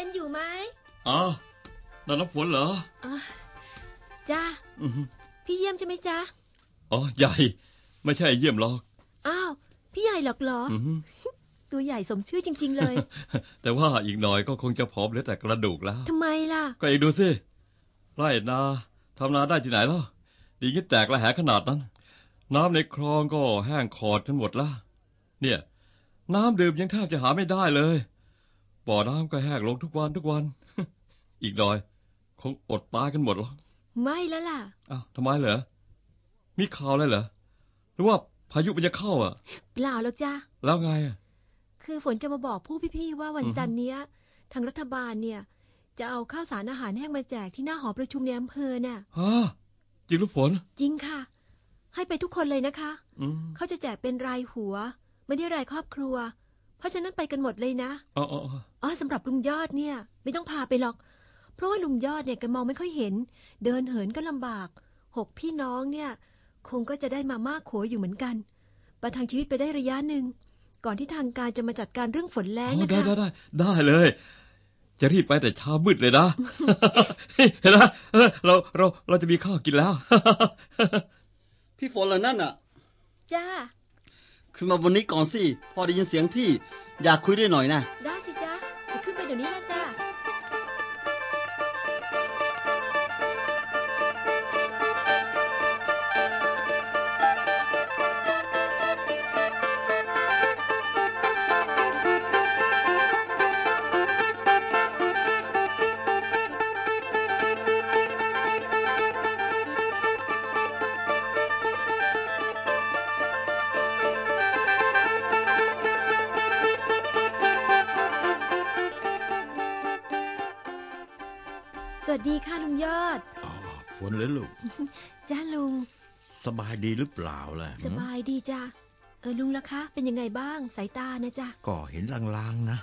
ย็นอยู่ไหมอ๋อนั่นน้ำฝนเหรออะจ้าอือฮึพี่เยี่ยมใช่ไหมจ๊ะ อ๋อ ใหญ่ ไม่ใช่เยี่ยมหรอก อ้าว พี่ใหญ่หรอกเหรออือฮึตัวใหญ่สมชื่อจริง ๆ เลย แต่ว่าอีกหน่อยก็คงจะผอมเหลือแต่กระดูกแล้ว ทำไมล่ะ ก็เองดูสิ ไร่นาทำนาได้ที่ไหนล่ะดีงี้แตกระแหงขนาดนั้น น้ำในคลองก็แห้งขอดกันหมดละ เนี่ย น้ำดื่มยังแทบจะหาไม่ได้เลย บ่อน้ำก็แห้งลงทุกวันทุกวัน อีกหน่อย คงอดตายกันหมดหรอกไม่แล้วล่ะอ้าวทำไมเหรอ มีข่าวอะไรเหรอ หรือว่าพายุมันจะเข้าอะ เปล่าแล้วจ้าแล้วไงอะ คือฝนจะมาบอกผู้พี่ๆว่าวันอือฮึจันทร์เนี้ย ทางรัฐบาลเนี่ย จะเอาข้าวสารอาหารแห้งมาแจกที่หน้าหอประชุมในอำเภอน่ะฮะจริงหรือฝน จริงค่ะ ให้ไปทุกคนเลยนะคะ อืมเขาจะแจกเป็นรายหัว ไม่ได้รายครอบครัว เพราะฉะนั้นไปกันหมดเลยนะอ๋ออ๋ออ๋ออ๋อสำหรับลุงยอดเนี่ย ไม่ต้องพาไปหรอก เพราะว่าลุงยอดเนี่ยแกมองไม่ค่อยเห็น เดินเหินก็ลำบากหกพี่น้องเนี่ย คงก็จะได้มามากโขอยู่เหมือนกัน ประทังชีวิตไปได้ระยะหนึ่งก่อนที่ทางการจะมาจัดการเรื่องฝนแล้งอ๋อนะได้คะได้ได้ได้เลย จะรีบไปแต่เช้ามืดเลยนะเห็นไหมเออเราเราเราจะมีข้าวกินแล้ว พี่ฝนเหรอนั่นอะ จ้า ขึ้นมาบนนี้ก่อนสิ พอได้ยินเสียงพี่ อยากคุยด้วยหน่อยนะ ได้สิจ้าจะขึ้นไปเดี๋ยวนี้เลยจ้า วัสดีค่ะลุงยอดอ๋อฝนเลยลูก จ้าลุง สบายดีหรือเปล่าล่ะสบายดีจ้าเออลุงล่ะคะ เป็นยังไงบ้างสายตานะจ้าก็เห็นลางๆนะ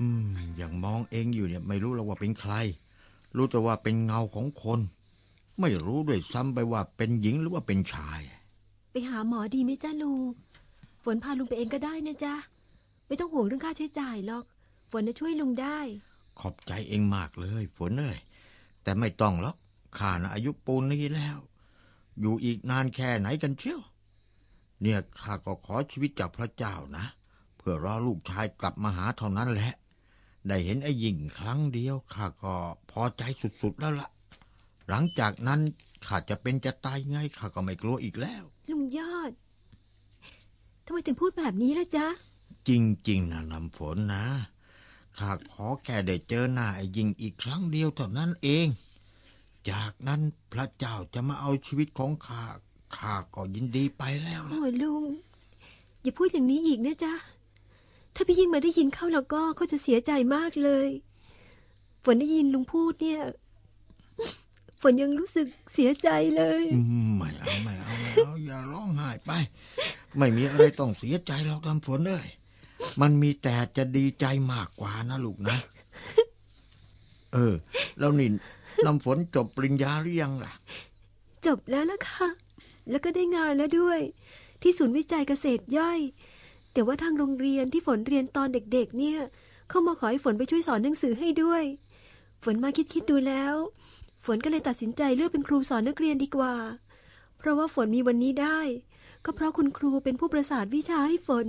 อืม อย่างมองเองอยู่เนี่ย ไม่รู้แล้วว่าเป็นใคร รู้แต่ว่าเป็นเงาของคน ไม่รู้ด้วยซ้ำไปว่าเป็นหญิงหรือว่าเป็นชาย ไปหาหมอดีไหมจ้าลุง ฝนพาลุงไปเองก็ได้นะจ๊ะไม่ต้องห่วงเรื่องค่าใช้จ่ายหรอก ฝนจะช่วยลุงได้ ขอบใจเองมากเลย ฝนเอ้ย แต่ไม่ต้องหรอกข้านะอายุปูนนี้แล้ว อยู่อีกนานแค่ไหนกันเชียว เนี่ยข้าก็ขอชีวิตจากพระเจ้านะ เพื่อรอลูกชายกลับมาหาเท่านั้นแหละ ได้เห็นไอ้ยิ่งครั้งเดียวข้าก็พอใจสุดๆแล้วละ่ะ หลังจากนั้นข้าจะเป็นจะตายไงข้าก็ไม่กลัวอีกแล้ว ลุงยอดทำไมถึงพูดแบบนี้ล่ะจ๊ะ จริง ๆนะน้ำฝนนะ ข้าขอแค่ได้เจอหน้าไอ้ยิ่งอีกครั้งเดียวเท่านั้นเอง จากนั้นพระเจ้าจะมาเอาชีวิตของข้าข้าก็ยินดีไปแล้วล่ะโอ้ยลุง อย่าพูดอย่างนี้อีกนะจ๊ะ ถ้าพี่ยิ่งมาได้ยินเข้าแล้วก็เขาจะเสียใจมากเลยฝนได้ยินลุงพูดเนี่ยฝนยังรู้สึกเสียใจเลยอืมไม่เอาไม่เอาไม่เอาอย่าร้องไห้ไป ไม่มีอะไรต้องเสียใจหรอกน้ำฝนเอ้ย มันมีแต่จะดีใจมากกว่านะลูกนะ เออ แล้วนี่น้ำฝนจบปริญญาหรือยังล่ะ จบแล้วล่ะค่ะ แล้วก็ได้งานแล้วด้วย ที่ศูนย์วิจัยเกษตรย่อย แต่ว่าทางโรงเรียนที่ฝนเรียนตอนเด็ก ๆ เนี่ย เข้ามาขอให้ฝนไปช่วยสอนหนังสือให้ด้วย ฝนมาคิดๆดูแล้ว ฝนก็เลยตัดสินใจเลือกเป็นครูสอนนักเรียนดีกว่า เพราะว่าฝนมีวันนี้ได้ ก็เพราะคุณครูเป็นผู้ประสานวิชาให้ฝน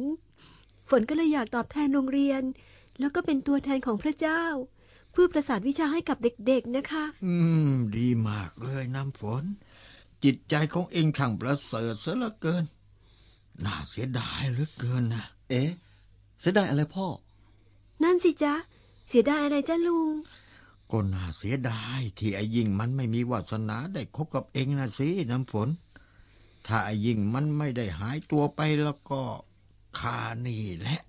ฝนก็เลยอยากตอบแทนโรงเรียน แล้วก็เป็นตัวแทนของพระเจ้า เพื่อประสานวิชาให้กับเด็กๆนะคะ อืม ดีมากเลยน้ำฝน จิตใจของเองช่างประเสริฐเสียเหลือเกิน น่าเสียดายเหลือเกินนะเอ๊ะเสียดายอะไรพ่อ นั่นสิจ๊ะ เสียดายอะไรจ้าลุงก็น่าเสียดายที่ไอ้ยิ่งมันไม่มีวาสนาได้คบกับเองนะสิน้ำฝน ถ้าไอ้ยิ่งมันไม่ได้หายตัวไปแล้วก็ ข้านี่แหละ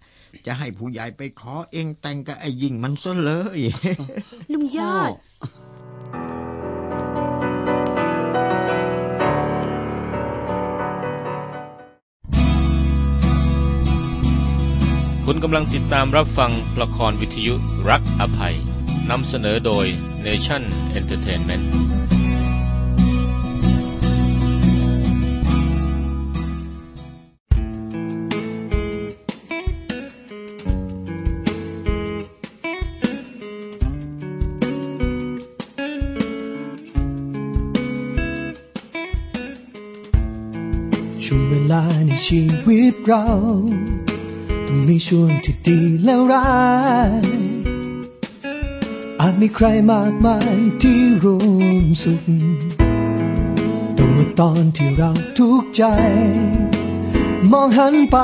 จะให้ผู้ใหญ่ไปขอเองแต่งกับไอ้ยิ่งมันซะเลย ลุงยอด คุณกำลังติดตามรับฟังละครวิทยุรักอภัยนำเสนอโดย Nation Entertainment ช่วงเวลาในชีวิตเรา ต้องมีช่วงที่ดีและร้าย อาจมีใครมากมายที่ร่วมสุขแต่ว่าตอนที่เราทุกข์ใจ มองหันไป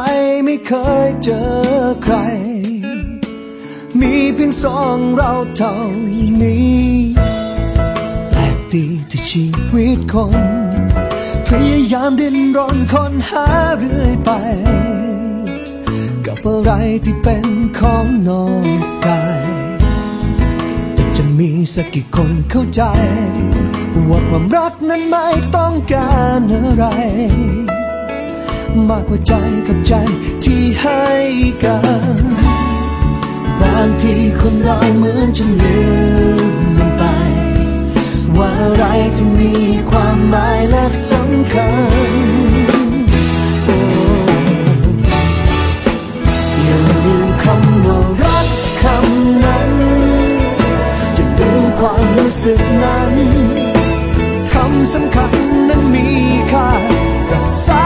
ไม่เคยเจอใคร มีเพียงสองเราเท่านี้ แปลกดีที่ชีวิตคน พยายามดิ้นรนค้นหาเรื่อยไป กับอะไรที่เป็นของนอกกายแต่จะมีสักกี่คนเข้าใจ ว่าความรักนั้นไม่ต้องการอะไร มากกว่าใจกับใจที่ให้กัน บางทีคนเราเหมือนจะลืมมันไป ว่าอะไรที่มีความหมายและสำคัญอย่าลืมคำว่ารักคำนั้นอย่าลืมความรู้สึกนั้นคำสำคัญนั้นมีค่ารัก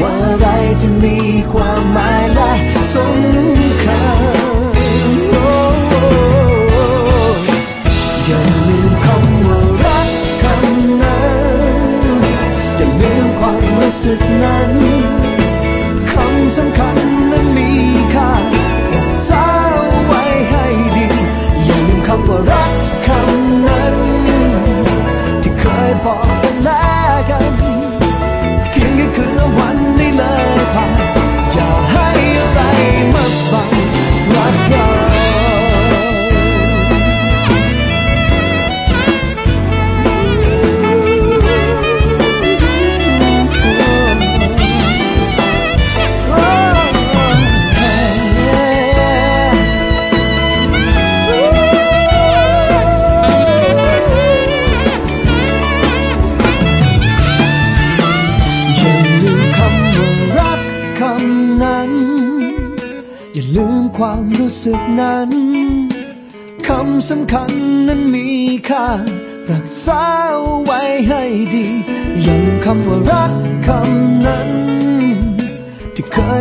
ว่าอะไรจะมีความหมายและสำคัญอย่าลืมคำว่ารักคำนั้นอย่าลืมความรู้สึกนั้น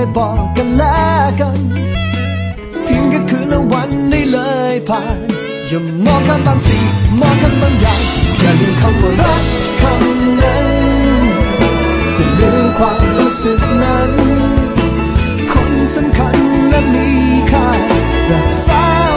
ยบอกกันแล้วกันเพียงแค่คืนละวันได้เลยผ่านอย่ามองข้ามบางสิ่งมองข้ามบางอย่างอย่าลืมคำว่ารักคำนั้นอย่าลืมความรู้สึกนั้น คนสำคัญและมีค่ารักษา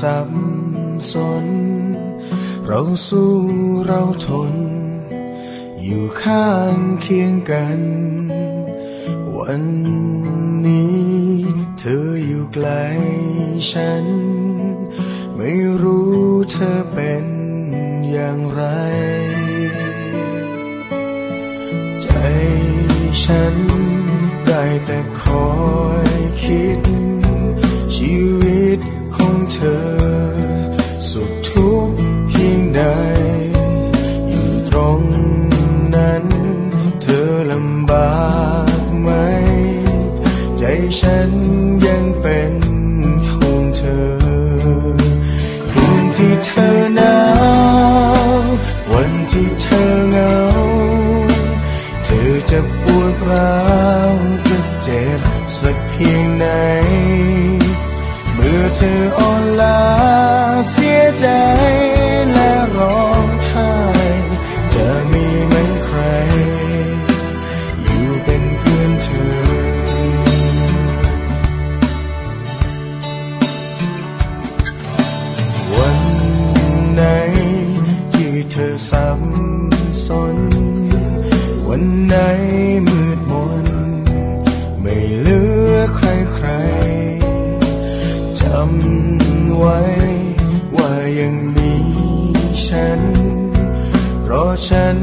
สับสน เราสู้เราทน อยู่ข้างเคียงกัน วันนี้เธออยู่ไกลฉัน ไม่รู้เธอเป็นอย่างไร ใจฉันได้แต่คอยคิด องเธอสุขทุกข์เพียงใด อยู่ตรงนั้น เธอลำบากไหม ใจฉัน ในมืดมน ไม่เหลือใครใครจำไว้ ว่ายังมีฉัน เพราะฉัน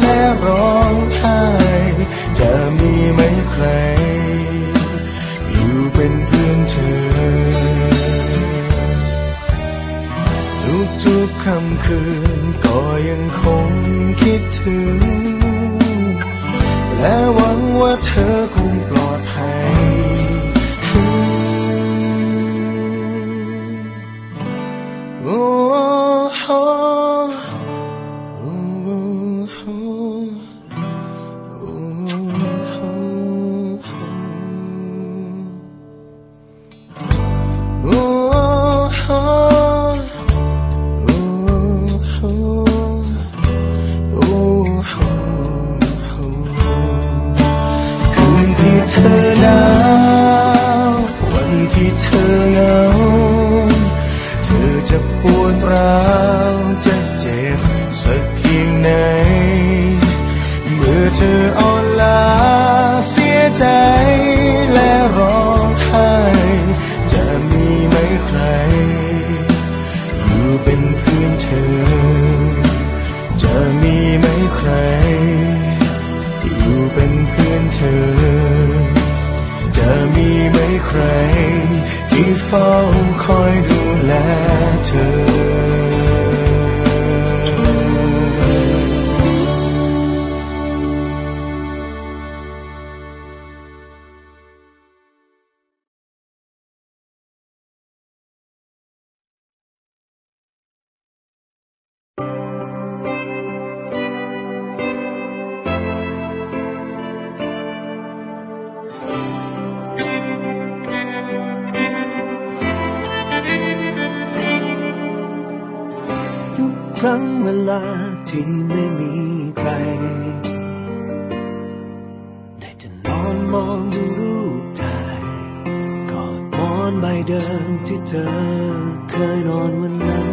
และร้องไห้จะมีไหมใคร อยู่เป็นเพื่อนเธอ ทุกๆค่ำคืนก็ยังคงคิดถึง และหวังว่าเธอคงปลอด อจะปวดร้าวจะเจ็บสักเพียงไหน เมื่อเธออ่อน ครั้งเวลาที่ไม่มีใคร ได้จะนอนมองดูรูปถ่ายกอดหมอนใบเดิมที่เธอเคยนอนวันนั้น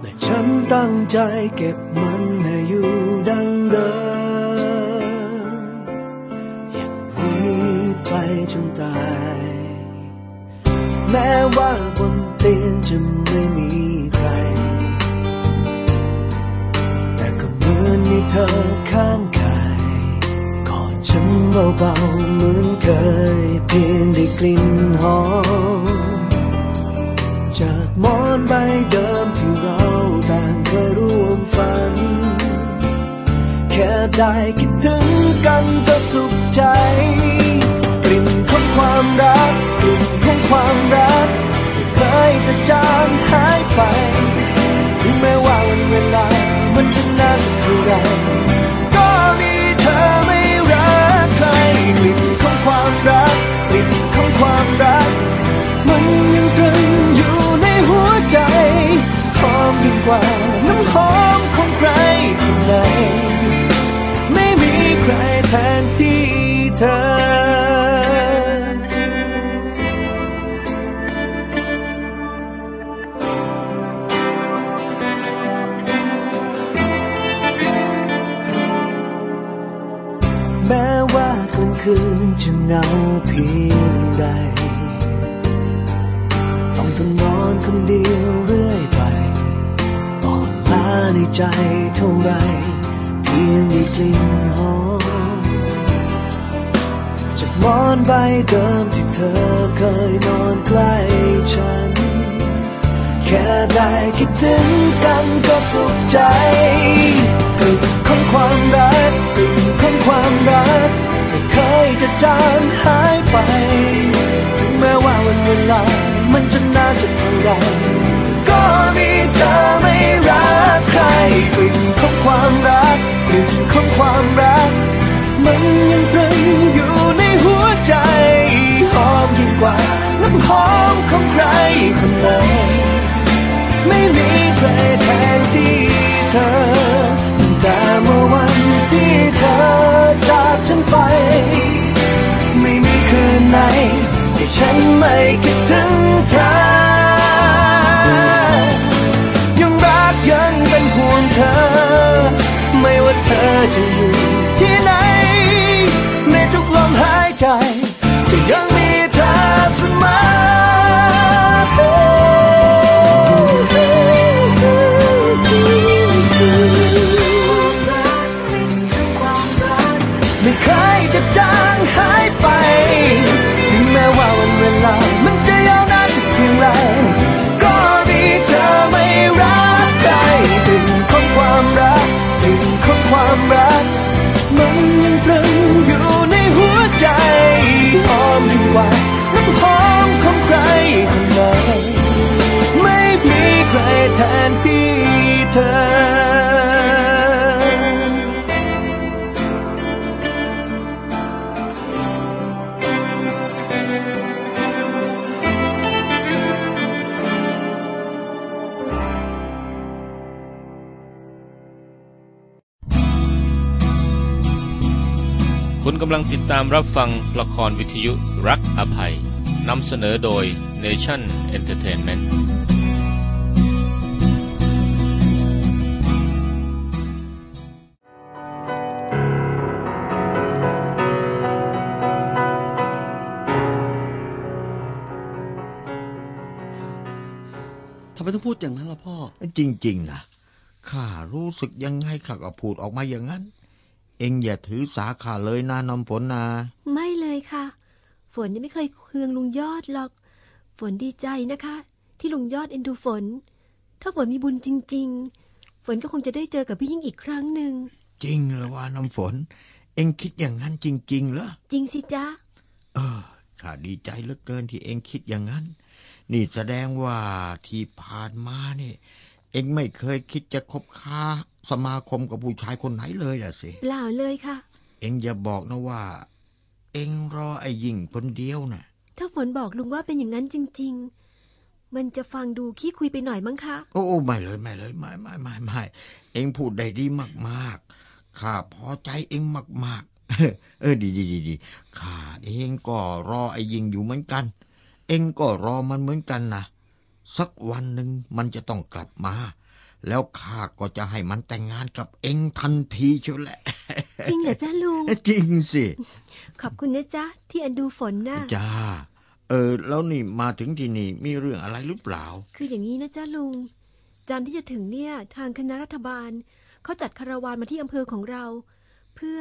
และฉันตั้งใจเก็บมันให้อยู่ดังเดิมอย่างนี้ไปจนตาย แม้ว่าบนเตียงจะไม่มีใคร แต่ก็เหมือนมีเธอข้างกายกอดฉันเบาๆเหมือนเคย เพียงได้กลิ่นหอมจากหมอนใบเดิมที่เราต่างเคยร่วมฝัน แค่ได้คิดถึงกันก็สุขใจ ความรักกลิ่นของความรักเคยจะจางหายไปถึงแม้ว่าวันเวลา มันจะนานสักเท่าไรก็มีเธอไม่รักใครกลิ่นของความรักกลิ่นของความรัก มันยังตรึงอยู่ในหัวใจหอมยิ่งกว่าน้ำหอมของใครคนไหน เหงาเพียงใด ต้องทนนอนคนเดียวเรื่อยไปอ่อนล้าในใจเท่าไร เพียงได้กลิ่นหอมจากหมอนใบเดิมที่เธอเคยนอนใกล้ฉัน แค่ได้คิดถึงกันก็สุขใจกลิ่นของความรักกลิ่นของความรัก ยจะจางหายไป ถึงแม้ว่าวันเวลา มันจะนานสักเท่าไหรก็มีเธอไม่รักใครกลิ่นของความรักกลิ่นของความรัก มันยังตรึงอยู่ในหัวใจ หอมยิ่งกว่าน้ำหอมของใครคนไหนไม่มีใครแทนที่เธอแต่เมื่อวันที่เธอ จากฉันไป ไม่มีคืนไหนที่ฉันไม่คิดถึงเธอ ยังรักยังเป็นห่วงเธอ ไม่ว่าเธอจะอยู่ที่ไหน ในทุกลมหายใจ จะยังมีเธอเสมอ ความรัก มันยังตรึงอยู่ในหัวใจหอมยิ่งกว่าน้ำหอมของใครคนไหนไม่มีใครแทนที่เธอ กำลังติดตามรับฟังละครวิทยุรักอภัยนำเสนอโดย Nation Entertainment ทำไมต้องพูดอย่างนั้นล่ะพ่อ จริง ๆ นะ ข้ารู้สึกยังไงข้าก็พูดออกมาอย่างนั้น เอ็งอย่าถือสาข้าเลยนะน้ำฝนนะไม่เลยค่ะ ฝนยังไม่เคยเคืองลุงยอดหรอก ฝนดีใจนะคะ ที่ลุงยอดเอ็นดูฝน ถ้าฝนมีบุญจริง ๆ ฝนก็คงจะได้เจอกับพี่ยิ่งอีกครั้งหนึ่งจริงเหรอว่าน้ำฝน เอ็งคิดอย่างนั้นจริง ๆ เหรอจริงสิจ๊ะเออข้าดีใจเหลือเกินที่เอ็งคิดอย่างนั้น นี่แสดงว่าที่ผ่านมานี่เอ็งไม่เคยคิดจะคบค้า สมาคมกับผู้ชายคนไหนเลยล่ะสิ เปล่าเลยค่ะ เอ็งอย่าบอกนะว่า เอ็งรอไอ้ยิ่งคนเดียวน่ะ ถ้าฝนบอกลุงว่าเป็นอย่างนั้นจริง ๆ มันจะฟังดูขี้คุยไปหน่อยมั้งคะโอ้โอ้ไม่เลยไม่เลยไม่ไม่ไม่ไม่เอ็งพูดได้ดีมากๆข้าพอใจเอ็งมาก ๆ เออดีดีดีดีข้าเองก็รอไอ้ยิงอยู่เหมือนกัน เอ็งก็รอมันเหมือนกันนะสักวันหนึ่งมันจะต้องกลับมา แล้วข้าก็จะให้มันแต่งงานกับเอ็งทันทีเชียวแหละ จริงเหรอจ๊ะลุง จริงสิ ขอบคุณนะจ๊ะ ที่เอ็นดูฝนนะจ้า เออ แล้วนี่มาถึงที่นี่มีเรื่องอะไรหรือเปล่า คืออย่างนี้นะจ๊ะลุง จันทร์ที่จะถึงเนี่ย ทางคณะรัฐบาลเขาจัดคาราวานมาที่อำเภอของเรา เพื่อ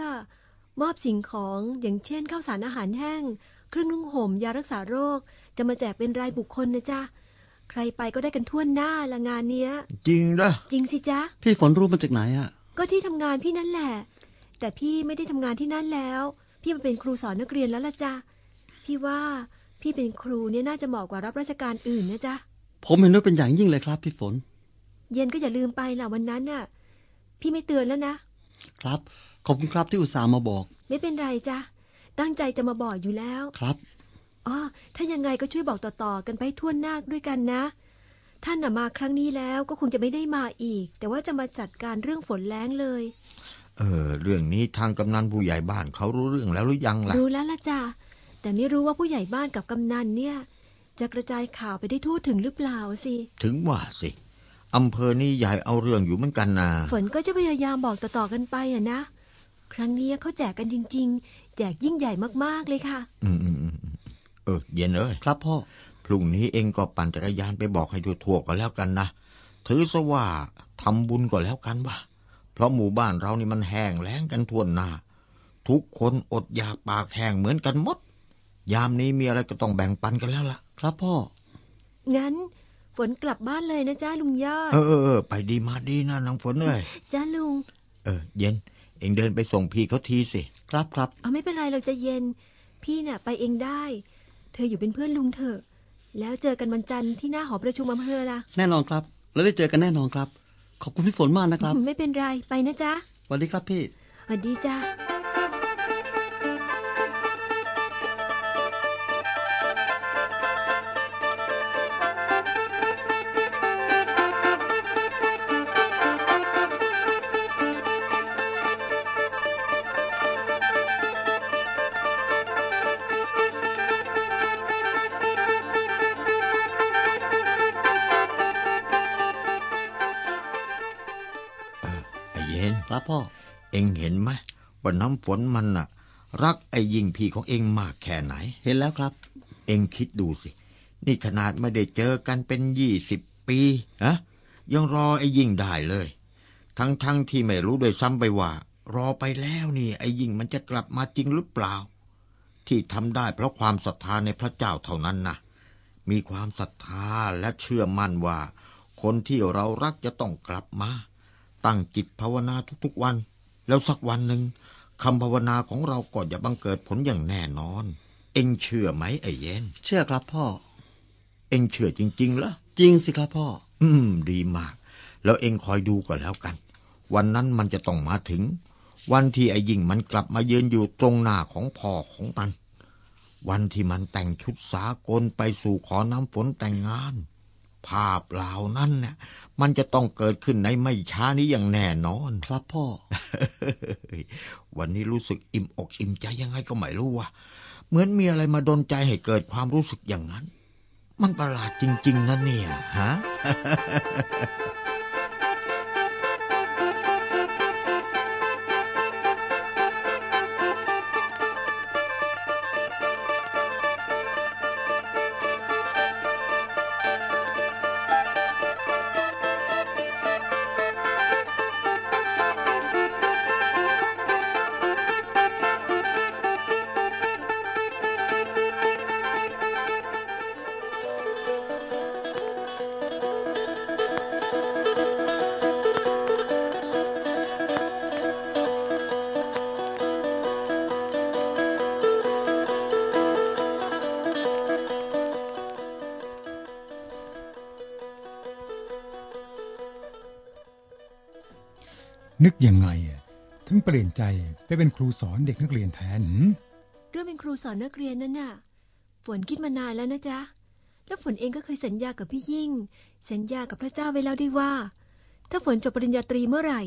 มอบสิ่งของอย่างเช่นข้าวสารอาหารแห้ง เครื่องนุ่งห่มยารักษาโรค จะมาแจกเป็นรายบุคคลนะจ๊ะ ใครไปก็ได้กันทั่วหน้าละงานเนี้ย จริงเหรอจริงสิจ๊ะ พี่ฝนรู้มาจากไหนอะก็ที่ทำงานพี่นั่นแหละ แต่พี่ไม่ได้ทำงานที่นั่นแล้ว พี่มาเป็นครูสอนนักเรียนแล้วล่ะจ๊ะ พี่ว่าพี่เป็นครูเนี่ยน่าจะเหมาะกว่ารับราชการอื่นนะจ๊ะ ผมเห็นว่าเป็นอย่างยิ่งเลยครับ พี่ฝน เย็นก็อย่าลืมไปล่ะวันนั้นน่ะ พี่ไม่เตือนแล้วนะ ครับ ขอบคุณครับที่อุตส่าห์มาบอก ไม่เป็นไรจ้ะ ตั้งใจจะมาบอกอยู่แล้ว ครับ อ๋อถ้ายังไงก็ช่วยบอกต่อๆกันไปทั่วหน้าด้วยกันนะ ท่านน่ะมาครั้งนี้แล้วก็คงจะไม่ได้มาอีก แต่ว่าจะมาจัดการเรื่องฝนแล้งเลย เออ เรื่องนี้ทางกำนันผู้ใหญ่บ้านเขารู้เรื่องแล้วหรือยังล่ะ รู้แล้วละจ้ะแต่ไม่รู้ว่าผู้ใหญ่บ้านกับกำนันเนี่ย จะกระจายข่าวไปได้ทั่วถึงหรือเปล่าสิ ถึงว่าสิอำเภอนี้ใหญ่เอาเรื่องอยู่เหมือนกันนะฝนก็จะพยายามบอกต่อๆกันไปอะนะ ครั้งนี้เขาแจกกันจริง ๆ แจกยิ่งใหญ่มากๆเลยค่ะ อืมอืมอืมอืม เออ เย็นเอ้ยครับพ่อ พรุ่งนี้เองก็ปั่นจักรยานไปบอกให้ทั่วๆก็แล้วกันนะ ถือซะว่าทำบุญก็แล้วกันว่าเพราะหมู่บ้านเรานี่มันแห้งแล้งกันทั่วหน้า ทุกคนอดอยากปากแห้งเหมือนกันหมด ยามนี้มีอะไรก็ต้องแบ่งปันกันแล้วล่ะ ครับพ่อ งั้นฝนกลับบ้านเลยนะจ้าลุงยอด เออเออเออไปดีมาดีนะนางฝนเอ้ยจ้าลุง เออ เย็น เองเดินไปส่งพี่เขาทีสิ ครับครับ เอาไม่เป็นไรเราจะเย็น พี่น่ะ ไปเองได้ เธออยู่เป็นเพื่อนลุงเถอะ แล้วเจอกันวันจันทร์ที่หน้าหอประชุมอำเภอละแน่นอนครับ แล้วได้เจอกันแน่นอนครับ ขอบคุณพี่ฝนมากนะครับ ไม่เป็นไร ไปนะจ๊ะสวัสดีครับพี่สวัสดีจ้า เองเห็นไหมว่าน้ำฝนมันน่ะ รักไอ้ยิงพี่ของเองมากแค่ไหน เห็นแล้วครับ เองคิดดูสิ นี่ขนาดไม่ได้เจอกันเป็นยี่สิบปีอะยังรอไอ้ยิ่งได้เลย ทั้งๆทที่ไม่รู้โดวยซ้ำไปว่า รอไปแล้วนี่ ไอ้ยิ่งมันจะกลับมาจริงหรือเปล่า ที่ทำได้เพราะความศรัทธาในพระเจ้าเท่านั้นนะมีความศรัทธาและเชื่อมั่นว่า คนที่เรารักจะต้องกลับมา ตั้งจิตภาวนาทุกๆวัน แล้วสักวันหนึ่งคำภาวนาของเราก็จะบังเกิดผลอย่างแน่นอน เอ็งเชื่อไหมไอ้เย็น เชื่อครับพ่อ เอ็งเชื่อจริงๆเหรอจริงสิครับพ่อ อืม ดีมาก แล้วเอ็งคอยดูก็แล้วกัน วันนั้นมันจะต้องมาถึง วันที่ไอ้ยิ่งมันกลับมายืนอยู่ตรงหน้าของพ่อของมัน วันที่มันแต่งชุดสากลไปสู่ขอน้ำฝนแต่งงาน ภาพเหล่านั้นเนี่ยมันจะต้องเกิดขึ้นในไม่ช้านี้อย่างแน่นอน ครับพ่อ วันนี้รู้สึกอิ่มอกอิ่มใจยังไงก็ไม่รู้ว่ะเหมือนมีอะไรมาดนใจให้เกิดความรู้สึกอย่างนั้น มันประหลาดจริง ๆนะเนี่ยฮะ นึกยังไงอะถึงเปลี่ยนใจไปเป็นครูสอนเด็กนักเรียนแทนหืมเรื่องเป็นครูสอนนักเรียนนั่นน่ะ ฝนคิดมานานแล้วนะจ๊ะ แล้วฝนเองก็เคยสัญญากับพี่ยิ่ง สัญญากับพระเจ้าไว้แล้วด้วยว่า ถ้าฝนจบปริญญาตรีเมื่อไหร่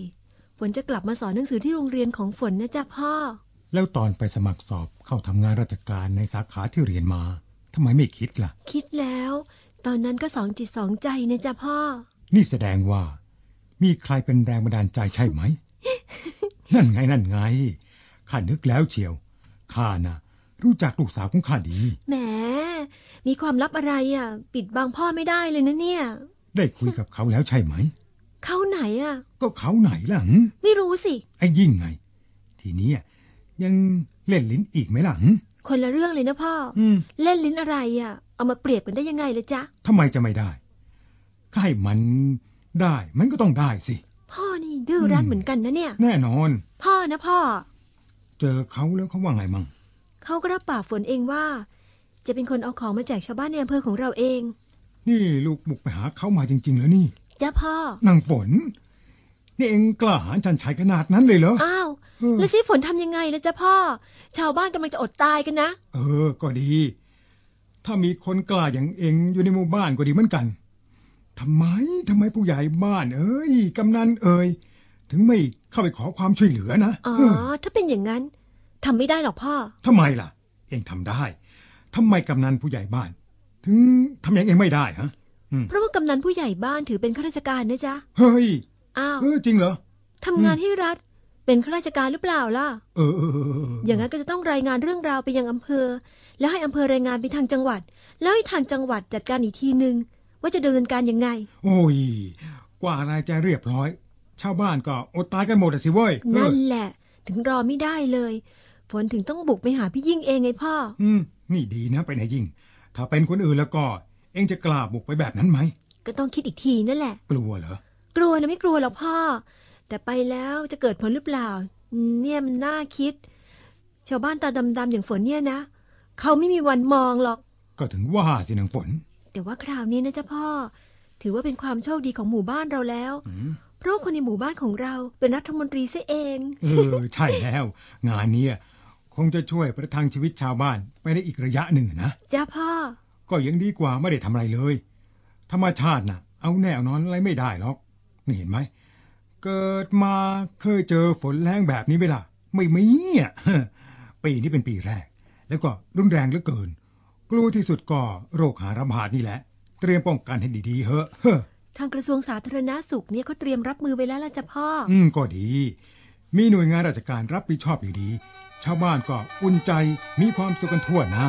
ฝนจะกลับมาสอนหนังสือที่โรงเรียนของฝนนะจ๊ะพ่อ แล้วตอนไปสมัครสอบเข้าทำงานราชการในสาขาที่เรียนมาทำไมไม่คิดล่ะ คิดแล้ว ตอนนั้นก็สองจิตสองใจนะจ๊ะพ่อ นี่แสดงว่า มีใครเป็นแรงบันดาลใจใช่ไหม นั่นไงนั่นไง ข้านึกแล้วเชียว ข้าน่ะ รู้จักลูกสาวของข้าดี แหม มีความลับอะไรอะ ปิดบังพ่อไม่ได้เลยนะเนี่ย ได้คุยกับเขาแล้วใช่ไหม เขาไหนอะ ก็เขาไหนล่ะหึไม่รู้สิ ไอ้ยิ่งไง ทีนี้ยังเล่นลิ้นอีกไหมล่ะหึคนละเรื่องเลยนะพ่อออืมเล่นลิ้นอะไรอะ เอามาเปรียบกันได้ยังไงเลยจ๊ะทำไมจะไม่ได้ก็ให้มัน ได้มันก็ต้องได้สิ พ่อนี่ดื้อรั้นอืมเหมือนกันนะเนี่ย แน่นอน พ่อนะพ่อ เจอเขาแล้วเขาว่าไงมั่งเขาก็รับปากฝนเองว่า จะเป็นคนเอาของมาแจกชาวบ้านในอำเภอของเราเอง นี่ลูกบุกไปหาเขามาจริง ๆ แล้วนี่จ้าพ่อนางฝน นี่เองกล้าหาญชันชัยขนาดนั้นเลยเหรอ อ้าวเออแล้วใช้ฝนทำยังไงล่ะจ้าพ่อ ชาวบ้านกำลังจะอดตายกันนะ เออ ก็ดี ถ้ามีคนกล้าอย่างเองอยู่ในหมู่บ้านก็ดีเหมือนกัน ทำไมทำไมผู้ใหญ่บ้าน เอ้ยกำนันเอ่ยถึงไม่เข้าไปขอความช่วยเหลือนะอ๋อเออถ้าเป็นอย่างนั้นทำไม่ได้หรอกพ่อทำไมล่ะ เองทำได้ทำไมกำนันผู้ใหญ่บ้าน ถึงทำอย่างเองไม่ได้ฮะอืมเพราะว่ากำนันผู้ใหญ่บ้านถือเป็นข้าราชการนะจ๊ะเฮ้ยอ้าวเออจริงเหรอทำงานให้รัฐเป็นข้าราชการหรือเปล่าล่ะเออเออเออเออ อย่างนั้นก็จะต้องรายงานเรื่องราวไปยังอำเภอ แล้วให้อำเภอรายงานไปทางจังหวัด แล้วให้ทางจังหวัดจัดการอีกทีหนึ่ง ว่าจะดำเนินการยังไง โอ้ย กว่าอะไรจะเรียบร้อย ชาวบ้านก็อดตายกันหมดอะสิเว้ยเออนั่นแหละ ถึงรอไม่ได้เลย ฝนถึงต้องบุกไปหาพี่ยิ่งเองไงพ่อ อืม นี่ดีนะไปไหนยิ่ง ถ้าเป็นคนอื่นแล้วก็ เองจะกล้าบุกไปแบบนั้นไหม ก็ต้องคิดอีกทีนั่นแหละ กลัวเหรอ กลัวนะไม่กลัวหรอกพ่อ แต่ไปแล้วจะเกิดผลหรือเปล่าอืมเนี่ยมันน่าคิด ชาวบ้านตาดำๆอย่างฝนเนี่ยนะ เขาไม่มีวันมองหรอก ก็ถึงว่าสินางฝน แต่ว่าคราวนี้นะจ๊ะพ่อ ถือว่าเป็นความโชคดีของหมู่บ้านเราแล้วอืมเพราะว่าคนในหมู่บ้านของเราเป็นรัฐมนตรีซะเองเออใช่แล้ว งานเนี้ยคงจะช่วยประทังชีวิตชาวบ้านไปได้อีกระยะหนึ่งนะจ้าพ่อ ก็ยังดีกว่าไม่ได้ทำอะไรเลย ธรรมชาติน่ะ เอาแน่เอานอนอะไรไม่ได้หรอกนี่เห็นไหมเกิดมาเคยเจอฝนแรงแบบนี้ไหมล่ะ ไม่มีอะปีนี้เป็นปีแรก แล้วก็รุนแรงเหลือเกินก ลัวที่สุดก็โรคหาระบาดนี่แหละ เตรียมป้องกันให้ดีๆเฮ้อะเฮ้อทางกระทรวงสาธารณาสุขเนี่ยเขาเตรียมรับมือไว้แล้วล่ะจ้ะพ่อออืมก็ดี มีหน่วยงานราชการรับผิดชอบอยู่ดี ชาวบ้านก็อุ่นใจมีความสุขกันทั่วหน้า